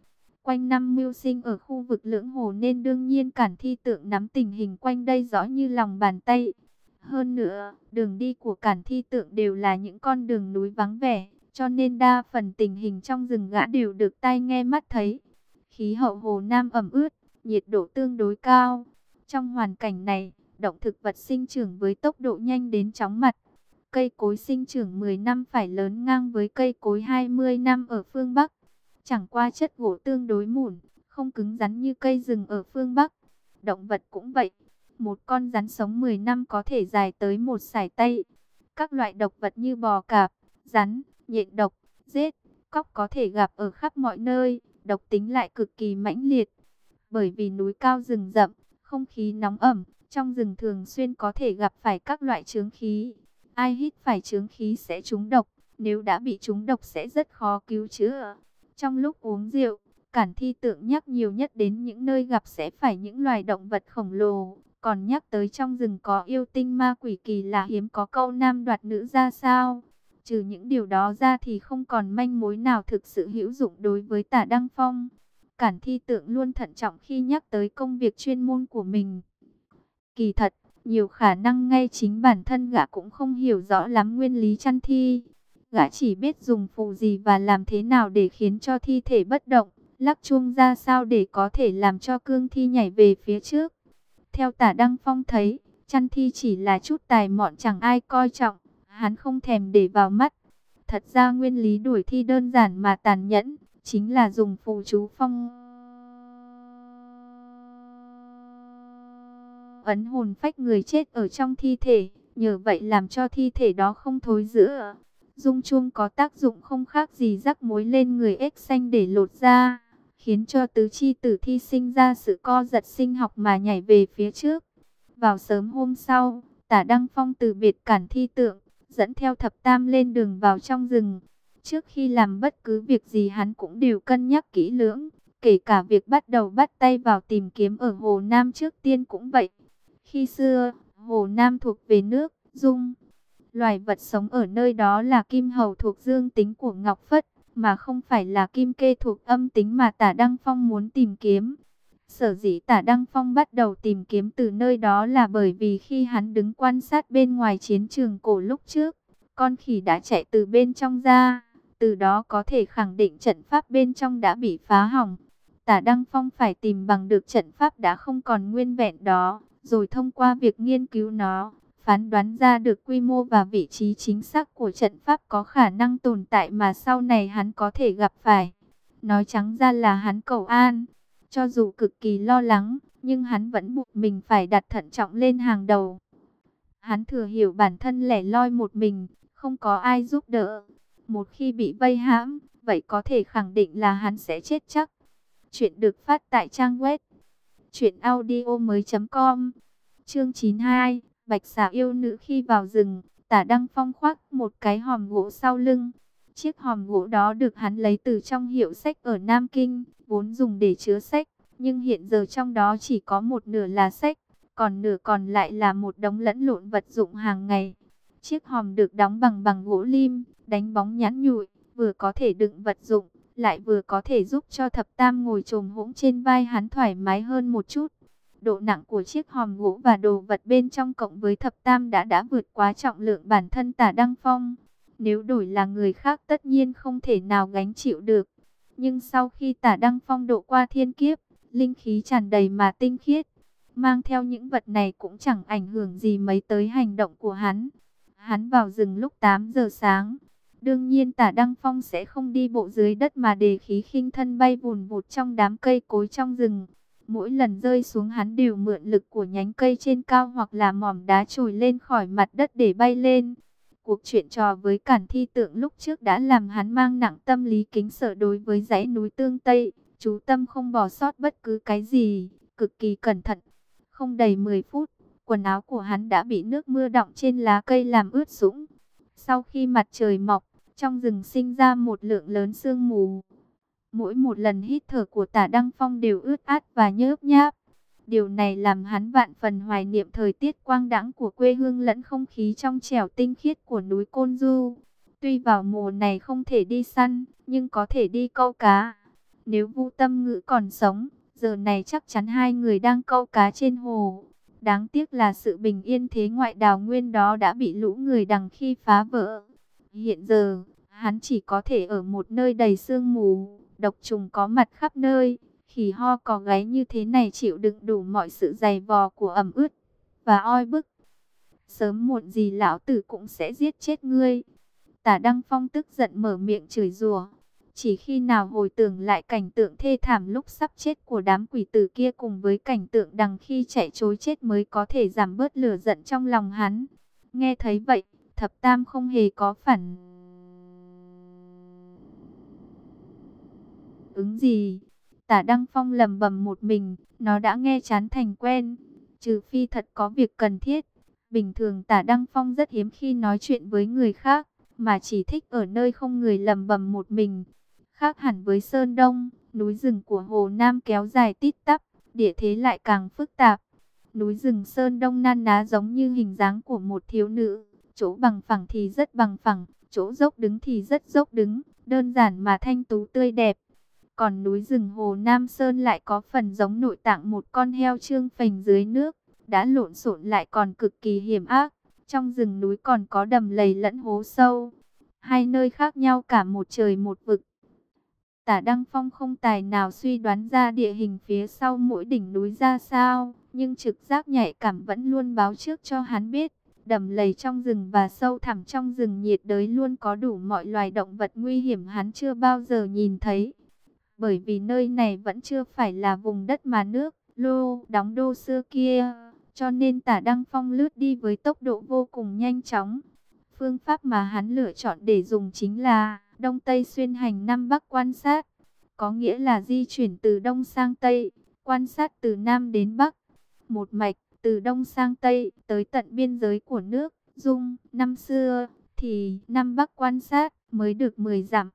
Quanh năm mưu sinh ở khu vực lưỡng hồ nên đương nhiên cản thi tượng nắm tình hình quanh đây rõ như lòng bàn tay. Hơn nữa, đường đi của cản thi tượng đều là những con đường núi vắng vẻ, cho nên đa phần tình hình trong rừng gã đều được tai nghe mắt thấy. Khí hậu hồ Nam ẩm ướt, nhiệt độ tương đối cao. Trong hoàn cảnh này, động thực vật sinh trưởng với tốc độ nhanh đến chóng mặt. Cây cối sinh trưởng 10 năm phải lớn ngang với cây cối 20 năm ở phương Bắc. Chẳng qua chất gỗ tương đối mủn, không cứng rắn như cây rừng ở phương Bắc. Động vật cũng vậy. Một con rắn sống 10 năm có thể dài tới một sải tay. Các loại độc vật như bò cạp, rắn, nhện độc, rết, cóc có thể gặp ở khắp mọi nơi, độc tính lại cực kỳ mãnh liệt. Bởi vì núi cao rừng rậm, không khí nóng ẩm, trong rừng thường xuyên có thể gặp phải các loại chướng khí. Ai hít phải chướng khí sẽ trúng độc, nếu đã bị trúng độc sẽ rất khó cứu chữa. Trong lúc uống rượu, Cản Thi tượng nhắc nhiều nhất đến những nơi gặp sẽ phải những loài động vật khổng lồ. Còn nhắc tới trong rừng có yêu tinh ma quỷ kỳ là hiếm có câu nam đoạt nữ ra sao. Trừ những điều đó ra thì không còn manh mối nào thực sự hữu dụng đối với tả Đăng Phong. Cản thi tượng luôn thận trọng khi nhắc tới công việc chuyên môn của mình. Kỳ thật, nhiều khả năng ngay chính bản thân gã cũng không hiểu rõ lắm nguyên lý chăn thi. Gã chỉ biết dùng phù gì và làm thế nào để khiến cho thi thể bất động, lắc chuông ra sao để có thể làm cho cương thi nhảy về phía trước. Theo tả Đăng Phong thấy, chăn thi chỉ là chút tài mọn chẳng ai coi trọng, hắn không thèm để vào mắt. Thật ra nguyên lý đuổi thi đơn giản mà tàn nhẫn, chính là dùng phù chú phong. Ấn hồn phách người chết ở trong thi thể, nhờ vậy làm cho thi thể đó không thối giữa. Dung chuông có tác dụng không khác gì rắc mối lên người ếch xanh để lột ra, khiến cho tứ chi tử thi sinh ra sự co giật sinh học mà nhảy về phía trước. Vào sớm hôm sau, tả Đăng Phong từ biệt cản thi tượng, dẫn theo thập tam lên đường vào trong rừng. Trước khi làm bất cứ việc gì hắn cũng đều cân nhắc kỹ lưỡng, kể cả việc bắt đầu bắt tay vào tìm kiếm ở Hồ Nam trước tiên cũng vậy. Khi xưa, Hồ Nam thuộc về nước, Dung. Loài vật sống ở nơi đó là kim hầu thuộc dương tính của Ngọc Phất, mà không phải là kim kê thuộc âm tính mà tả Đăng Phong muốn tìm kiếm. Sở dĩ tả Đăng Phong bắt đầu tìm kiếm từ nơi đó là bởi vì khi hắn đứng quan sát bên ngoài chiến trường cổ lúc trước, con khỉ đã chạy từ bên trong ra, từ đó có thể khẳng định trận pháp bên trong đã bị phá hỏng. Tả Đăng Phong phải tìm bằng được trận pháp đã không còn nguyên vẹn đó, rồi thông qua việc nghiên cứu nó, phán đoán ra được quy mô và vị trí chính xác của trận pháp có khả năng tồn tại mà sau này hắn có thể gặp phải. Nói trắng ra là hắn cầu an, cho dù cực kỳ lo lắng, nhưng hắn vẫn buộc mình phải đặt thận trọng lên hàng đầu. Hắn thừa hiểu bản thân lẻ loi một mình, không có ai giúp đỡ. Một khi bị vây hãm, vậy có thể khẳng định là hắn sẽ chết chắc. Chuyện được phát tại trang web truyệnaudiomoi.com. Chương 92, Bạch Xà yêu nữ khi vào rừng, Tả Đăng Phong khoác một cái hòm gỗ sau lưng. Chiếc hòm gỗ đó được hắn lấy từ trong hiệu sách ở Nam Kinh, vốn dùng để chứa sách, nhưng hiện giờ trong đó chỉ có một nửa là sách, còn nửa còn lại là một đống lẫn lộn vật dụng hàng ngày. Chiếc hòm được đóng bằng bằng gỗ lim, đánh bóng nhẵn nhụi, vừa có thể đựng vật dụng, lại vừa có thể giúp cho thập tam ngồi trồm hỗn trên vai hắn thoải mái hơn một chút. Độ nặng của chiếc hòm gỗ và đồ vật bên trong cộng với thập tam đã đã vượt quá trọng lượng bản thân tả Đăng Phong. Nếu đổi là người khác tất nhiên không thể nào gánh chịu được. Nhưng sau khi tả Đăng Phong độ qua thiên kiếp, linh khí tràn đầy mà tinh khiết, mang theo những vật này cũng chẳng ảnh hưởng gì mấy tới hành động của hắn. Hắn vào rừng lúc 8 giờ sáng. Đương nhiên tả Đăng Phong sẽ không đi bộ dưới đất mà để khí khinh thân bay vùn vụt trong đám cây cối trong rừng. Mỗi lần rơi xuống hắn đều mượn lực của nhánh cây trên cao hoặc là mỏm đá trồi lên khỏi mặt đất để bay lên. Cuộc chuyện trò với cản thi tượng lúc trước đã làm hắn mang nặng tâm lý kính sợ đối với dãy núi tương Tây. Chú tâm không bỏ sót bất cứ cái gì, cực kỳ cẩn thận. Không đầy 10 phút, quần áo của hắn đã bị nước mưa đọng trên lá cây làm ướt sũng. Sau khi mặt trời mọc, trong rừng sinh ra một lượng lớn sương mù. Mỗi một lần hít thở của tả Đăng Phong đều ướt át và nhớp nháp. Điều này làm hắn vạn phần hoài niệm thời tiết quang đãng của quê hương lẫn không khí trong trẻo tinh khiết của núi Côn Du. Tuy vào mùa này không thể đi săn, nhưng có thể đi câu cá. Nếu Vu Tâm Ngữ còn sống, giờ này chắc chắn hai người đang câu cá trên hồ. Đáng tiếc là sự bình yên thế ngoại đào nguyên đó đã bị lũ người đằng khi phá vỡ. Hiện giờ, hắn chỉ có thể ở một nơi đầy sương mù, độc trùng có mặt khắp nơi, khỉ ho có gáy như thế này chịu đựng đủ mọi sự dày vò của ẩm ướt và oi bức. Sớm muộn gì lão tử cũng sẽ giết chết ngươi. Tả Đăng Phong tức giận mở miệng chửi rủa. Chỉ khi nào hồi tưởng lại cảnh tượng thê thảm lúc sắp chết của đám quỷ tử kia cùng với cảnh tượng đằng khi chạy chối chết mới có thể giảm bớt lửa giận trong lòng hắn. Nghe thấy vậy, thập tam không hề có phản ứng gì. Tả Đăng Phong lầm bầm một mình, nó đã nghe chán thành quen, trừ phi thật có việc cần thiết. Bình thường tả Đăng Phong rất hiếm khi nói chuyện với người khác, mà chỉ thích ở nơi không người lầm bầm một mình. Khác hẳn với Sơn Đông, núi rừng của Hồ Nam kéo dài tít tắp, địa thế lại càng phức tạp. Núi rừng Sơn Đông nan ná giống như hình dáng của một thiếu nữ, chỗ bằng phẳng thì rất bằng phẳng, chỗ dốc đứng thì rất dốc đứng, đơn giản mà thanh tú tươi đẹp. Còn núi rừng Hồ Nam Sơn lại có phần giống nội tạng một con heo trương phình dưới nước, đã lộn xộn lại còn cực kỳ hiểm ác. Trong rừng núi còn có đầm lầy lẫn hố sâu, hai nơi khác nhau cả một trời một vực. Tả Đăng Phong không tài nào suy đoán ra địa hình phía sau mỗi đỉnh núi ra sao, nhưng trực giác nhạy cảm vẫn luôn báo trước cho hắn biết. Đầm lầy trong rừng và sâu thẳm trong rừng nhiệt đới luôn có đủ mọi loài động vật nguy hiểm hắn chưa bao giờ nhìn thấy. Bởi vì nơi này vẫn chưa phải là vùng đất mà nước, lô, đóng đô xưa kia, cho nên tả Đăng Phong lướt đi với tốc độ vô cùng nhanh chóng. Phương pháp mà hắn lựa chọn để dùng chính là Đông Tây xuyên hành Nam Bắc quan sát. Có nghĩa là di chuyển từ Đông sang Tây, quan sát từ Nam đến Bắc. Một mạch, từ Đông sang Tây, tới tận biên giới của nước. Dung, năm xưa, thì Nam Bắc quan sát mới được 10 dặm.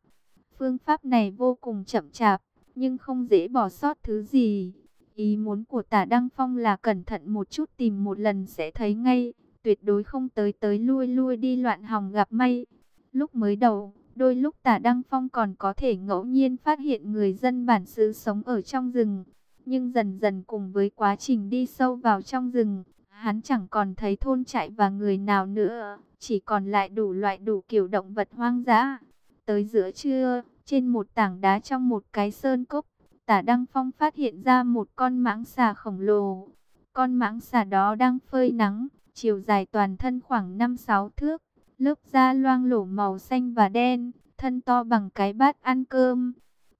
Phương pháp này vô cùng chậm chạp, nhưng không dễ bỏ sót thứ gì. Ý muốn của tả Đăng Phong là cẩn thận một chút tìm một lần sẽ thấy ngay tuyệt đối không tới tới lui lui đi loạn hòng gặp may. Lúc mới đầu, đôi lúc tả Đăng Phong còn có thể ngẫu nhiên phát hiện người dân bản xứ sống ở trong rừng. Nhưng dần dần cùng với quá trình đi sâu vào trong rừng, hắn chẳng còn thấy thôn trại và người nào nữa, chỉ còn lại đủ loại đủ kiểu động vật hoang dã. Tới giữa trưa, trên một tảng đá trong một cái sơn cốc, tả Đăng Phong phát hiện ra một con mãng xà khổng lồ. Con mãng xà đó đang phơi nắng, chiều dài toàn thân khoảng 5-6 thước, lớp da loang lổ màu xanh và đen, thân to bằng cái bát ăn cơm.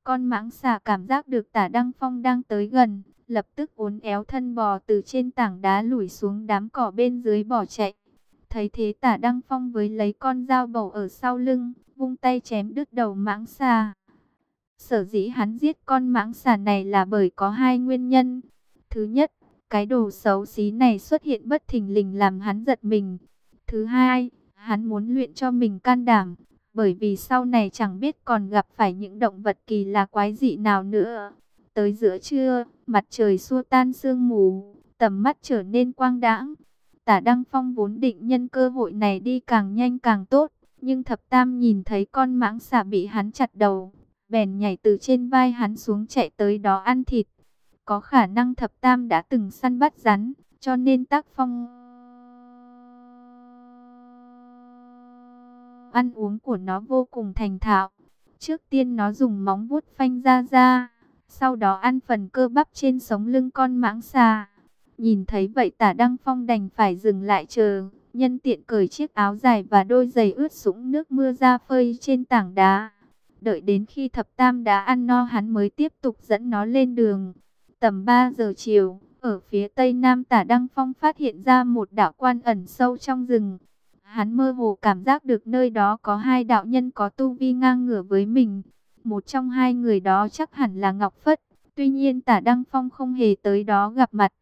Con mãng xà cảm giác được tả Đăng Phong đang tới gần, lập tức uốn éo thân bò từ trên tảng đá lủi xuống đám cỏ bên dưới bỏ chạy. Thấy thế tả Đăng Phong với lấy con dao bầu ở sau lưng, vung tay chém đứt đầu mãng xà. Sở dĩ hắn giết con mãng xà này là bởi có hai nguyên nhân. Thứ nhất, cái đồ xấu xí này xuất hiện bất thình lình làm hắn giật mình. Thứ hai, hắn muốn luyện cho mình can đảm, bởi vì sau này chẳng biết còn gặp phải những động vật kỳ lạ quái dị nào nữa. Tới giữa trưa, mặt trời xua tan sương mù, tầm mắt trở nên quang đãng. Tả Đăng Phong vốn định nhân cơ hội này đi càng nhanh càng tốt, nhưng thập tam nhìn thấy con mãng xà bị hắn chặt đầu, bèn nhảy từ trên vai hắn xuống chạy tới đó ăn thịt. Có khả năng thập tam đã từng săn bắt rắn, cho nên tác phong ăn uống của nó vô cùng thành thạo. Trước tiên nó dùng móng vuốt phanh ra ra, sau đó ăn phần cơ bắp trên sống lưng con mãng xà. Nhìn thấy vậy tả Đăng Phong đành phải dừng lại chờ, nhân tiện cởi chiếc áo dài và đôi giày ướt sũng nước mưa ra phơi trên tảng đá. Đợi đến khi thập tam đã ăn no hắn mới tiếp tục dẫn nó lên đường. Tầm 3 giờ chiều, ở phía tây nam tả Đăng Phong phát hiện ra một đạo quan ẩn sâu trong rừng. Hắn mơ hồ cảm giác được nơi đó có hai đạo nhân có tu vi ngang ngửa với mình. Một trong hai người đó chắc hẳn là Ngọc Phất. Tuy nhiên tả Đăng Phong không hề tới đó gặp mặt.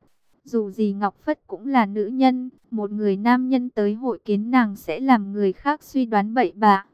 Dù gì Ngọc Phất cũng là nữ nhân, một người nam nhân tới hội kiến nàng sẽ làm người khác suy đoán bậy bạ.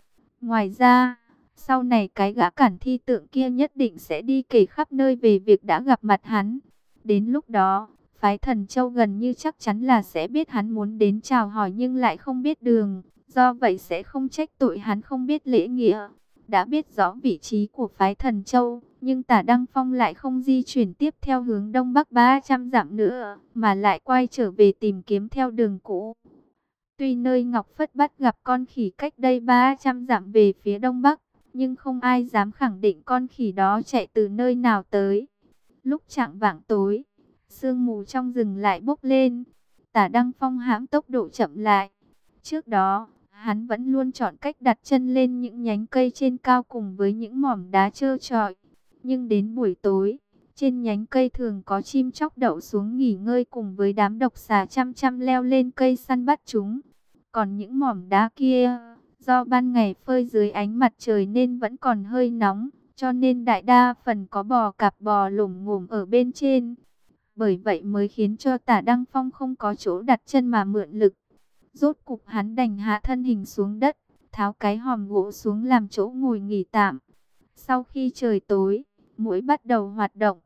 Ngoài ra, sau này cái gã cản thi tượng kia nhất định sẽ đi kể khắp nơi về việc đã gặp mặt hắn. Đến lúc đó, phái thần châu gần như chắc chắn là sẽ biết hắn muốn đến chào hỏi nhưng lại không biết đường. Do vậy sẽ không trách tội hắn không biết lễ nghĩa. Đã biết rõ vị trí của phái thần châu, nhưng tả Đăng Phong lại không di chuyển tiếp theo hướng đông bắc 300 dặm nữa, mà lại quay trở về tìm kiếm theo đường cũ. Tuy nơi Ngọc Phất bắt gặp con khỉ cách đây 300 dặm về phía đông bắc, nhưng không ai dám khẳng định con khỉ đó chạy từ nơi nào tới. Lúc chạng vạng tối, sương mù trong rừng lại bốc lên, tả Đăng Phong hãm tốc độ chậm lại. Trước đó, hắn vẫn luôn chọn cách đặt chân lên những nhánh cây trên cao cùng với những mỏm đá trơ trọi. Nhưng đến buổi tối, trên nhánh cây thường có chim chóc đậu xuống nghỉ ngơi cùng với đám độc xà chăm chăm leo lên cây săn bắt chúng. Còn những mỏm đá kia, do ban ngày phơi dưới ánh mặt trời nên vẫn còn hơi nóng, cho nên đại đa phần có bò cạp bò lủng ngủm ở bên trên. Bởi vậy mới khiến cho tả Đăng Phong không có chỗ đặt chân mà mượn lực. Rốt cục hắn đành hạ thân hình xuống đất, tháo cái hòm gỗ xuống làm chỗ ngồi nghỉ tạm. Sau khi trời tối, mũi bắt đầu hoạt động.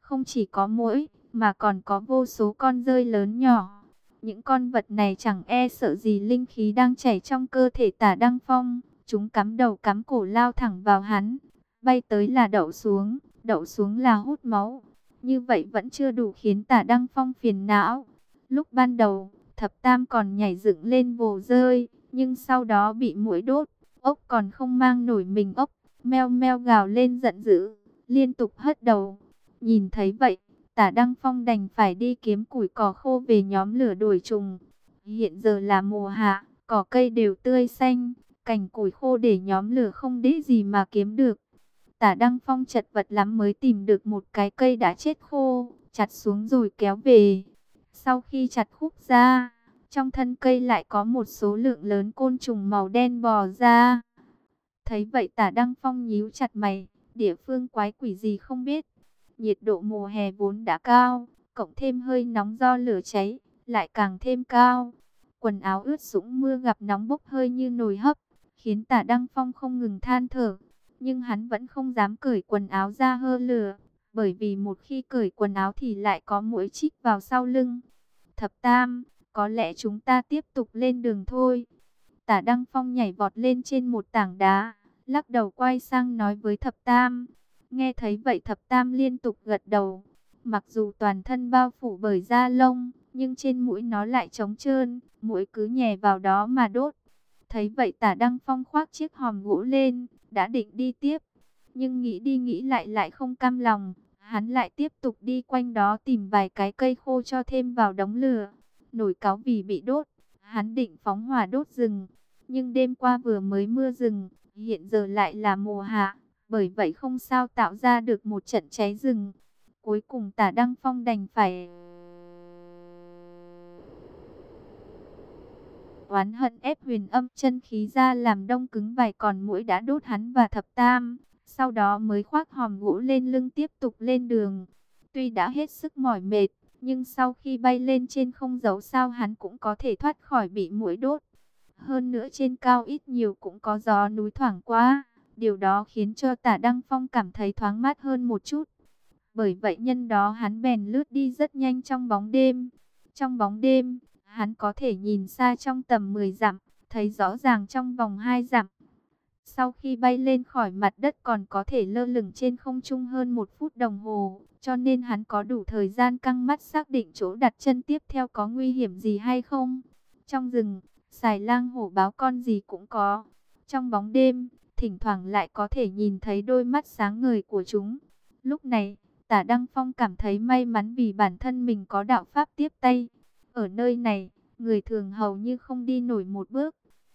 Không chỉ có mũi, mà còn có vô số con rơi lớn nhỏ. Những con vật này chẳng e sợ gì linh khí đang chảy trong cơ thể tả Đăng Phong. Chúng cắm đầu cắm cổ lao thẳng vào hắn. Bay tới là đậu xuống, đậu xuống là hút máu. Như vậy vẫn chưa đủ khiến tả Đăng Phong phiền não. Lúc ban đầu, thập tam còn nhảy dựng lên vồ rơi, nhưng sau đó bị mũi đốt. Ốc còn không mang nổi mình ốc, meo meo gào lên giận dữ liên tục hất đầu. Nhìn thấy vậy, tả Đăng Phong đành phải đi kiếm củi cỏ khô về nhóm lửa đuổi trùng. Hiện giờ là mùa hạ, cỏ cây đều tươi xanh, cành củi khô để nhóm lửa không đế gì mà kiếm được. Tả Đăng Phong chật vật lắm mới tìm được một cái cây đã chết khô, chặt xuống rồi kéo về. Sau khi chặt khúc ra, trong thân cây lại có một số lượng lớn côn trùng màu đen bò ra. Thấy vậy tả Đăng Phong nhíu chặt mày, địa phương quái quỷ gì không biết. Nhiệt độ mùa hè vốn đã cao, cộng thêm hơi nóng do lửa cháy, lại càng thêm cao. Quần áo ướt sũng mưa gặp nóng bốc hơi như nồi hấp, khiến tả Đăng Phong không ngừng than thở. Nhưng hắn vẫn không dám cởi quần áo ra hơ lửa, bởi vì một khi cởi quần áo thì lại có mũi chích vào sau lưng. Thập Tam, có lẽ chúng ta tiếp tục lên đường thôi. Tả Đăng Phong nhảy vọt lên trên một tảng đá, lắc đầu quay sang nói với thập tam. Nghe thấy vậy thập tam liên tục gật đầu. Mặc dù toàn thân bao phủ bởi da lông, nhưng trên mũi nó lại trống trơn, mũi cứ nhè vào đó mà đốt. Thấy vậy tả Đăng Phong khoác chiếc hòm gỗ lên, đã định đi tiếp. Nhưng nghĩ đi nghĩ lại lại không cam lòng, hắn lại tiếp tục đi quanh đó tìm vài cái cây khô cho thêm vào đống lửa. Nổi cáo vì bị đốt, hắn định phóng hỏa đốt rừng. Nhưng đêm qua vừa mới mưa rừng, hiện giờ lại là mùa hạ, bởi vậy không sao tạo ra được một trận cháy rừng. Cuối cùng tả Đăng Phong đành phải... Oán hận ép huyền âm chân khí ra làm đông cứng vài còn mũi đã đốt hắn và thập tam. Sau đó mới khoác hòm gỗ lên lưng tiếp tục lên đường. Tuy đã hết sức mỏi mệt, nhưng sau khi bay lên trên không dấu sao hắn cũng có thể thoát khỏi bị mũi đốt. Hơn nữa trên cao ít nhiều cũng có gió núi thoảng qua. Điều đó khiến cho tả Đăng Phong cảm thấy thoáng mát hơn một chút. Bởi vậy nhân đó hắn bèn lướt đi rất nhanh trong bóng đêm. Trong bóng đêm, hắn có thể nhìn xa trong tầm 10 dặm, thấy rõ ràng trong vòng 2 dặm. Sau khi bay lên khỏi mặt đất còn có thể lơ lửng trên không trung hơn một phút đồng hồ, cho nên hắn có đủ thời gian căng mắt xác định chỗ đặt chân tiếp theo có nguy hiểm gì hay không. Trong rừng, xài lang hổ báo con gì cũng có. Trong bóng đêm, thỉnh thoảng lại có thể nhìn thấy đôi mắt sáng ngời của chúng. Lúc này, tả Đăng Phong cảm thấy may mắn vì bản thân mình có đạo pháp tiếp tay. Ở nơi này, người thường hầu như không đi nổi một bước.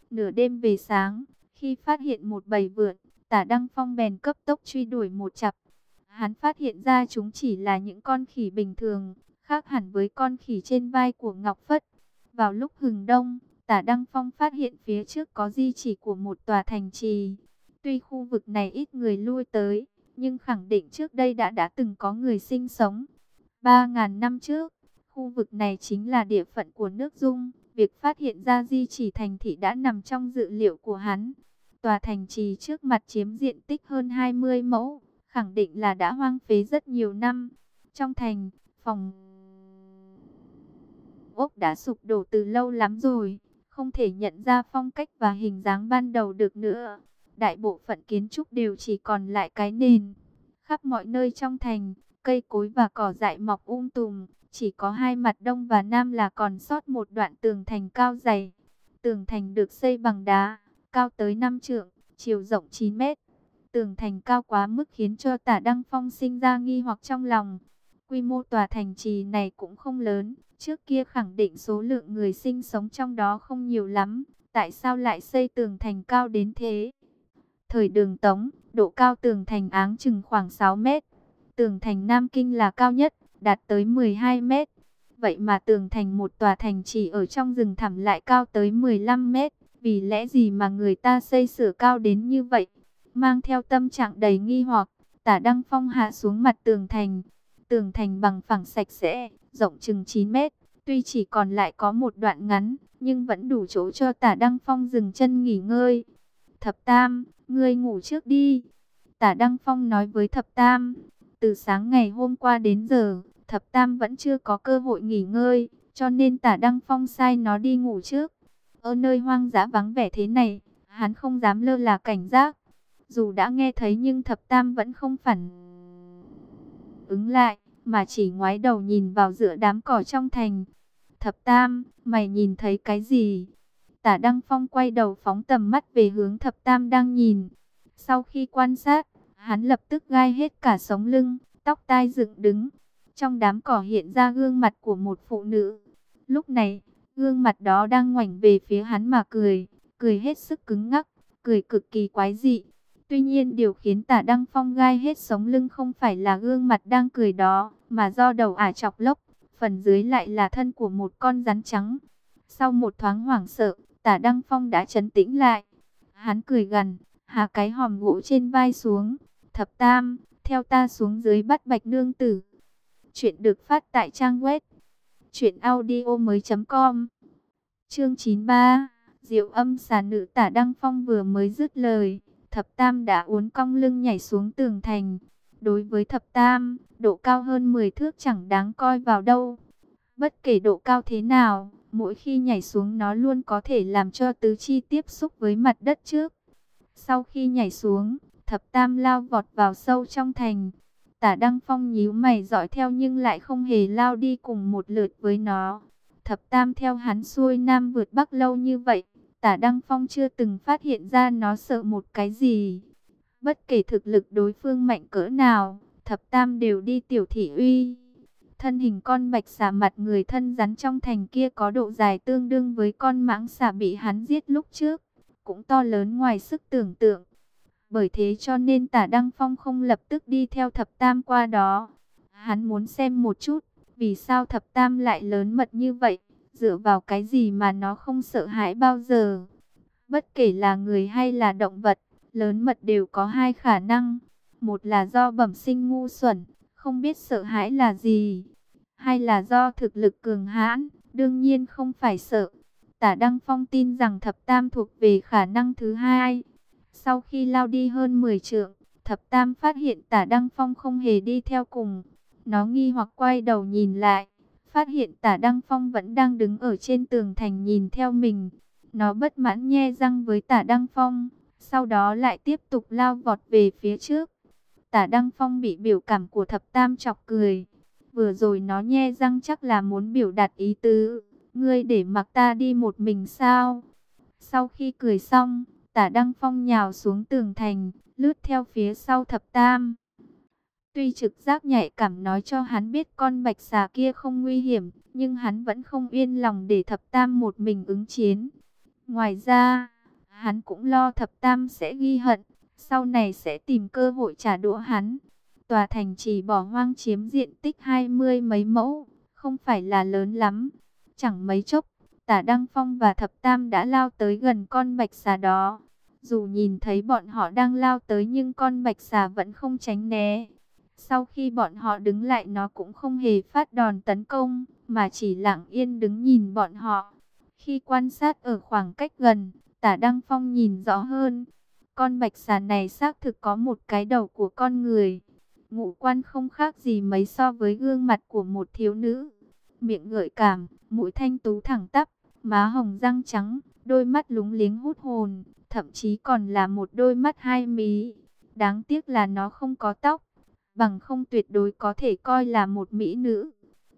Nửa đêm về sáng, khi phát hiện một bầy vượn, tả Đăng Phong bèn cấp tốc truy đuổi một chặp. Hắn phát hiện ra chúng chỉ là những con khỉ bình thường, khác hẳn với con khỉ trên vai của Ngọc Phất. Vào lúc hừng đông, tả Đăng Phong phát hiện phía trước có di chỉ của một tòa thành trì. Tuy khu vực này ít người lui tới, nhưng khẳng định trước đây đã đã từng có người sinh sống. 3.000 năm trước, khu vực này chính là địa phận của nước Dung. Việc phát hiện ra di chỉ thành thị đã nằm trong dự liệu của hắn. Tòa thành trì trước mặt chiếm diện tích hơn 20 mẫu, khẳng định là đã hoang phế rất nhiều năm. Trong thành, phòng ốc đã sụp đổ từ lâu lắm rồi, không thể nhận ra phong cách và hình dáng ban đầu được nữa. Đại bộ phận kiến trúc đều chỉ còn lại cái nền. Khắp mọi nơi trong thành, cây cối và cỏ dại mọc um tùm, chỉ có hai mặt đông và nam là còn sót một đoạn tường thành cao dày. Tường thành được xây bằng đá, cao tới 5 trượng, chiều rộng 9 mét. Tường thành cao quá mức khiến cho tả Đăng Phong sinh ra nghi hoặc trong lòng. Quy mô tòa thành trì này cũng không lớn, trước kia khẳng định số lượng người sinh sống trong đó không nhiều lắm. Tại sao lại xây tường thành cao đến thế? Thời đường Tống, độ cao tường thành áng chừng khoảng 6 mét. Tường thành Nam Kinh là cao nhất, đạt tới 12 mét. Vậy mà tường thành một tòa thành chỉ ở trong rừng thẳm lại cao tới 15 mét. Vì lẽ gì mà người ta xây sửa cao đến như vậy? Mang theo tâm trạng đầy nghi hoặc, tả Đăng Phong hạ xuống mặt tường thành. Tường thành bằng phẳng sạch sẽ, rộng chừng 9 mét. Tuy chỉ còn lại có một đoạn ngắn, nhưng vẫn đủ chỗ cho tả Đăng Phong dừng chân nghỉ ngơi. Thập Tam, ngươi ngủ trước đi. Tả Đăng Phong nói với Thập Tam, từ sáng ngày hôm qua đến giờ, Thập Tam vẫn chưa có cơ hội nghỉ ngơi, cho nên tả Đăng Phong sai nó đi ngủ trước. Ở nơi hoang dã vắng vẻ thế này, hắn không dám lơ là cảnh giác. Dù đã nghe thấy nhưng Thập Tam vẫn không phản ứng lại, mà chỉ ngoái đầu nhìn vào giữa đám cỏ trong thành. Thập Tam, mày nhìn thấy cái gì? Tả Đăng Phong quay đầu phóng tầm mắt về hướng Thập Tam đang nhìn. Sau khi quan sát, hắn lập tức gai hết cả sống lưng, tóc tai dựng đứng. Trong đám cỏ hiện ra gương mặt của một phụ nữ. Lúc này, gương mặt đó đang ngoảnh về phía hắn mà cười, cười hết sức cứng ngắc, cười cực kỳ quái dị. Tuy nhiên điều khiến tả Đăng Phong gai hết sống lưng không phải là gương mặt đang cười đó, mà do đầu ả chọc lốc, phần dưới lại là thân của một con rắn trắng. Sau một thoáng hoảng sợ, tả Đăng Phong đã chấn tĩnh lại. Hắn cười gần, hạ cái hòm gỗ trên vai xuống. Thập Tam, theo ta xuống dưới bắt bạch nương tử. Chuyện được phát tại trang web truyệnaudiomoi.com. Chương 93, Diệu Âm xà nữ Tả Đăng Phong vừa mới dứt lời, Thập Tam đã uốn cong lưng nhảy xuống tường thành. Đối với Thập Tam, độ cao hơn 10 thước chẳng đáng coi vào đâu. Bất kể độ cao thế nào, mỗi khi nhảy xuống nó luôn có thể làm cho tứ chi tiếp xúc với mặt đất trước. Sau khi nhảy xuống, Thập Tam lao vọt vào sâu trong thành. Tả Đăng Phong nhíu mày dõi theo nhưng lại không hề lao đi cùng một lượt với nó. Thập Tam theo hắn xuôi nam vượt bắc lâu như vậy, Tả Đăng Phong chưa từng phát hiện ra nó sợ một cái gì. Bất kể thực lực đối phương mạnh cỡ nào, thập tam đều đi tiểu thị uy. Thân hình con bạch xà mặt người thân rắn trong thành kia có độ dài tương đương với con mãng xà bị hắn giết lúc trước, cũng to lớn ngoài sức tưởng tượng. Bởi thế cho nên tả Đăng Phong không lập tức đi theo thập tam qua đó. Hắn muốn xem một chút, vì sao thập tam lại lớn mật như vậy, dựa vào cái gì mà nó không sợ hãi bao giờ. Bất kể là người hay là động vật, lớn mật đều có hai khả năng. Một là do bẩm sinh ngu xuẩn, không biết sợ hãi là gì. Hai là do thực lực cường hãn, đương nhiên không phải sợ. Tả Đăng Phong tin rằng thập tam thuộc về khả năng thứ hai. Sau khi lao đi hơn 10 trượng, thập tam phát hiện tả Đăng Phong không hề đi theo cùng. Nó nghi hoặc quay đầu nhìn lại, phát hiện tả Đăng Phong vẫn đang đứng ở trên tường thành nhìn theo mình. Nó bất mãn nhe răng với tả Đăng Phong, sau đó lại tiếp tục lao vọt về phía trước. Tả Đăng Phong bị biểu cảm của thập tam chọc cười. Vừa rồi nó nhe răng chắc là muốn biểu đạt ý tứ. Ngươi để mặc ta đi một mình sao? Sau khi cười xong, tả Đăng Phong nhào xuống tường thành, lướt theo phía sau thập tam. Tuy trực giác nhạy cảm nói cho hắn biết con bạch xà kia không nguy hiểm, nhưng hắn vẫn không yên lòng để thập tam một mình ứng chiến. Ngoài ra, hắn cũng lo thập tam sẽ ghi hận, sau này sẽ tìm cơ hội trả đũa hắn. Tòa thành chỉ bỏ hoang chiếm diện tích hai mươi mấy mẫu, không phải là lớn lắm. Chẳng mấy chốc, tả Đăng Phong và thập tam đã lao tới gần con bạch xà đó. Dù nhìn thấy bọn họ đang lao tới nhưng con bạch xà vẫn không tránh né. Sau khi bọn họ đứng lại nó cũng không hề phát đòn tấn công, mà chỉ lặng yên đứng nhìn bọn họ. Khi quan sát ở khoảng cách gần, tả Đăng Phong nhìn rõ hơn. Con bạch xà này xác thực có một cái đầu của con người. Ngũ quan không khác gì mấy so với gương mặt của một thiếu nữ. Miệng gợi cảm, mũi thanh tú thẳng tắp, má hồng răng trắng, đôi mắt lúng liếng hút hồn, thậm chí còn là một đôi mắt hai mí. Đáng tiếc là nó không có tóc, bằng không tuyệt đối có thể coi là một mỹ nữ.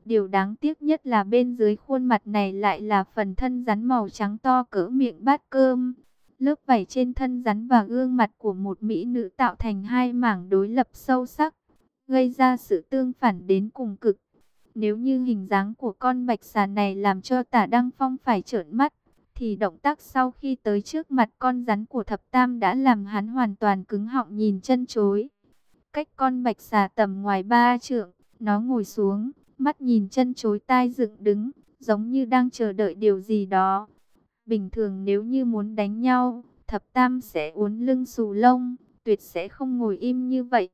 Điều đáng tiếc nhất là bên dưới khuôn mặt này lại là phần thân rắn màu trắng to cỡ miệng bát cơm. Lớp vảy trên thân rắn và gương mặt của một mỹ nữ tạo thành hai mảng đối lập sâu sắc, gây ra sự tương phản đến cùng cực. Nếu như hình dáng của con bạch xà này làm cho tả Đăng Phong phải trợn mắt, thì động tác sau khi tới trước mặt con rắn của thập tam đã làm hắn hoàn toàn cứng họng nhìn chân chối. Cách con bạch xà tầm ngoài ba trượng, nó ngồi xuống, mắt nhìn chân chối tai dựng đứng, giống như đang chờ đợi điều gì đó. Bình thường nếu như muốn đánh nhau, thập tam sẽ uốn lưng xù lông, tuyệt sẽ không ngồi im như vậy.